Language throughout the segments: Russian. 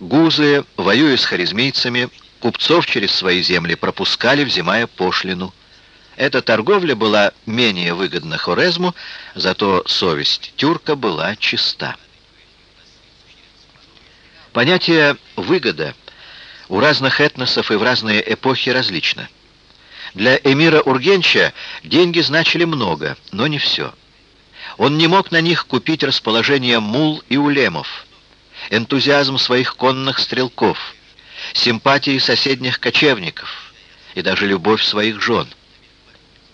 Гузы, воюя с харизмийцами, купцов через свои земли пропускали, взимая пошлину. Эта торговля была менее выгодна Хорезму, зато совесть тюрка была чиста. Понятие «выгода» у разных этносов и в разные эпохи различно. Для эмира Ургенча деньги значили много, но не все. Он не мог на них купить расположение мул и улемов, энтузиазм своих конных стрелков, симпатии соседних кочевников и даже любовь своих жен.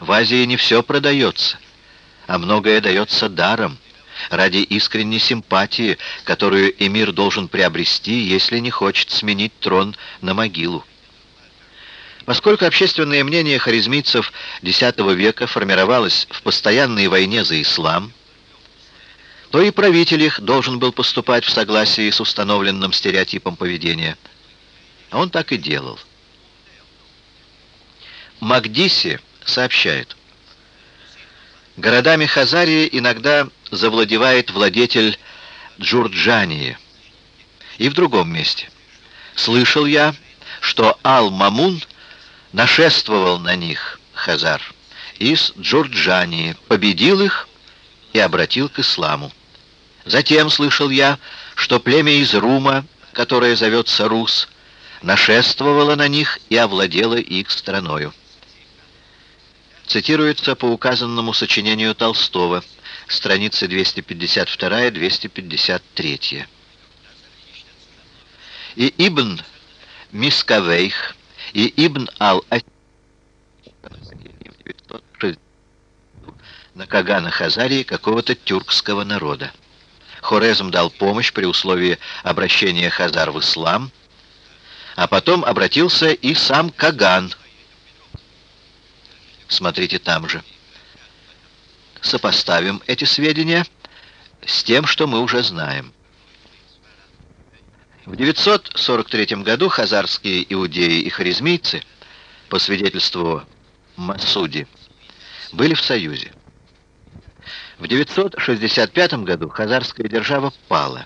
В Азии не все продается, а многое дается даром, ради искренней симпатии, которую эмир должен приобрести, если не хочет сменить трон на могилу. Поскольку общественное мнение харизмийцев X века формировалось в постоянной войне за ислам, то и правитель их должен был поступать в согласии с установленным стереотипом поведения. А он так и делал. Макдиси сообщает, городами Хазарии иногда завладевает владетель Джурджании. И в другом месте. Слышал я, что Ал-Мамун нашествовал на них, Хазар, из Джурджании, победил их и обратил к исламу. Затем слышал я, что племя из Рума, которое зовется Рус, нашествовало на них и овладело их страною. Цитируется по указанному сочинению Толстого, страницы 252-253. И Ибн Мискавейх, и Ибн ал на Кагана Хазарии какого-то тюркского народа. Хорезм дал помощь при условии обращения Хазар в ислам, а потом обратился и сам Каган. Смотрите там же. Сопоставим эти сведения с тем, что мы уже знаем. В 943 году хазарские иудеи и харизмийцы, по свидетельству Масуди, были в союзе. В 965 году хазарская держава пала.